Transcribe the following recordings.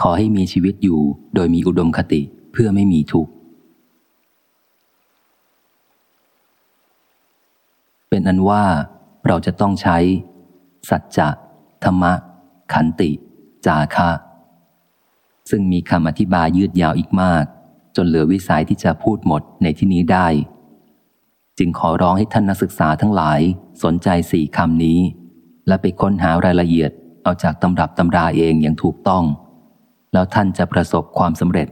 ขอให้มีชีวิตอยู่โดยมีอุดมคติเพื่อไม่มีทุกข์ เป็นอันว่าเราจะต้องใช้ สัจจะธรรมะ ขันติ จาคะ ซึ่งมีคำอธิบายยืดยาวอีกมาก จนเหลือวิสัยที่จะพูดหมดในที่นี้ได้ จึงขอร้องให้ท่านนักศึกษาทั้งหลายสนใจสี่คำนี้ และไปค้นหารายละเอียดเอาจากตำรับตำราเองอย่างถูกต้อง แล้วท่านจะประสบความสำเร็จ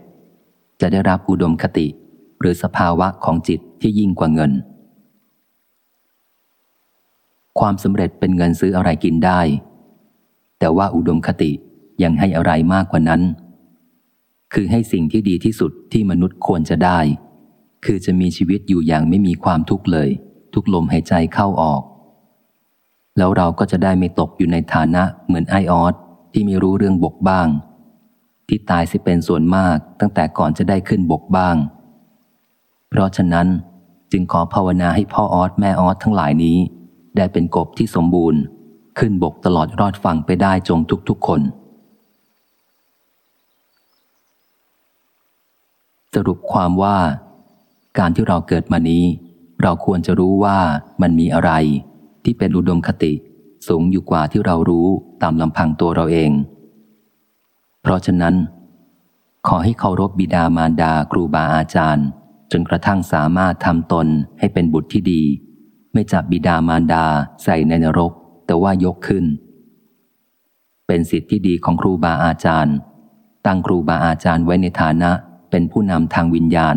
จะได้รับอุดมคติ หรือสภาวะของจิตที่ยิ่งกว่าเงิน ความสำเร็จเป็นเงินซื้ออะไรกินได้ แต่ว่าอุดมคติยังให้อะไรมากกว่านั้น คือให้สิ่งที่ดีที่สุดที่มนุษย์ควรจะได้ คือจะมีชีวิตอยู่อย่างไม่มีความทุกข์เลย ทุกลมหายใจเข้าออก แล้วเราก็จะได้ไม่ตกอยู่ในฐานะเหมือนไอออสที่ไม่รู้เรื่องบกบ้าง ที่ตายสิเป็นส่วนมากตั้งแต่ก่อนจะได้ขึ้นบกบ้าง เพราะฉะนั้นจึงขอภาวนาให้พ่อออสแม่ออสทั้งหลายนี้ ได้เป็นกบที่สมบูรณ์ ขึ้นบกตลอดรอดฟังไปได้จงทุกๆคน สรุปความว่า การที่เราเกิดมานี้ เราควรจะรู้ว่ามันมีอะไร ที่เป็นอุดมคติ สูงอยู่กว่าที่เรารู้ตามลำพังตัวเราเอง ราะฉะนั้น ขอให้เคารพบิดามารดาครูบาอาจารย์ จนกระทั่งสามารถทำตนให้เป็นบุตรที่ดี ไม่จับบิดามารดาใส่ในนรก แต่ว่ายกขึ้น เป็นสิทธิที่ดีของครูบาอาจารย์ ตั้งครูบาอาจารย์ไว้ในฐานะเป็นผู้นำทางวิญญาณ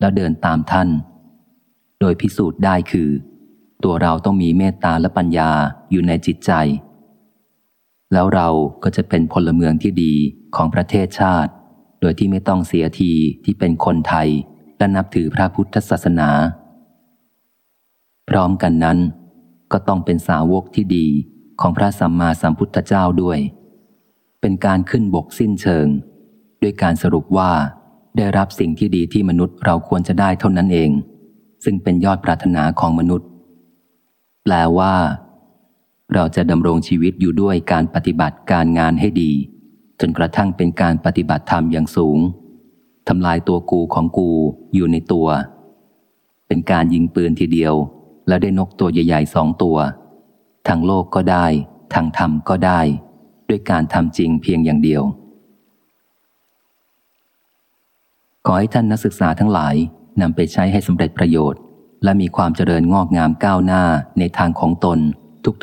แล้วเดินตามท่าน โดยพิสูจน์ได้คือ ตัวเราต้องมีเมตตาและปัญญาอยู่ในจิตใจ แล้วเราก็จะเป็นพลเมืองที่ดีของประเทศชาติ โดยที่ไม่ต้องเสียทีที่เป็นคนไทย และนับถือพระพุทธศาสนา พร้อมกันนั้น ก็ต้องเป็นสาวกที่ดีของพระสัมมาสัมพุทธเจ้าด้วย เป็นการขึ้นบกสิ้นเชิง ด้วยการสรุปว่าได้รับสิ่งที่ดีที่มนุษย์เราควรจะได้เท่านั้นเอง ซึ่งเป็นยอดปรารถนาของมนุษย์ แปลว่า เราจะดำรงชีวิตอยู่ด้วยการปฏิบัติการงานให้ดี จนกระทั่งเป็นการปฏิบัติธรรมอย่างสูงทำลายตัวกูของกูอยู่ในตัว เป็นการยิงปืนทีเดียว แล้วได้นกตัวใหญ่ๆสองตัว ทางโลกก็ได้ ทางธรรมก็ได้ ด้วยการทำจริงเพียงอย่างเดียว ขอให้ท่านนักศึกษาทั้งหลายนำไปใช้ให้สำเร็จประโยชน์ และมีความเจริญงอกงามก้าวหน้าในทางของตน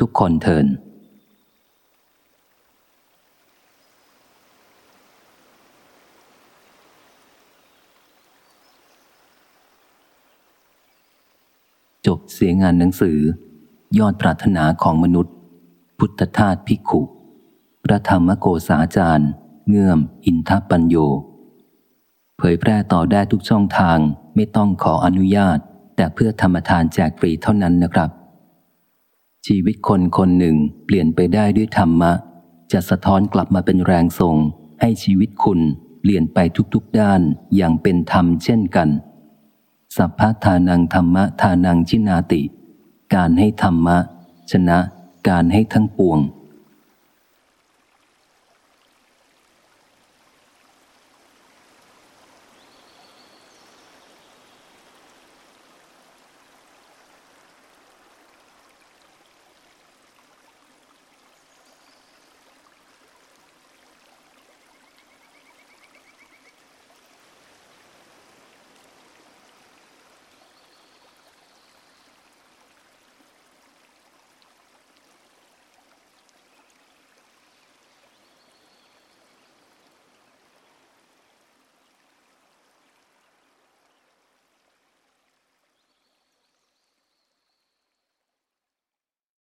ทุกๆคนเทินจบเสียงานหนังสือ ยอดปรารถนาของมนุษย์ พุทธทาสพิขุพระธรรมโกษาจารย์ เงื่อม อินทปัญโย เผยแพร่ต่อได้ทุกช่องทางไม่ต้องขออนุญาต แต่เพื่อธรรมทานแจกฟรีเท่านั้นนะครับ ชีวิตคนคนหนึ่งเปลี่ยนไปได้ด้วยธรรมะ จะสะท้อนกลับมาเป็นแรงส่ง ให้ชีวิตคุณเปลี่ยนไปทุกๆด้านอย่างเป็นธรรมเช่นกัน สัพพทานังธรรมะทานังชินาติ การให้ธรรมะ ชนะการให้ทั้งปวง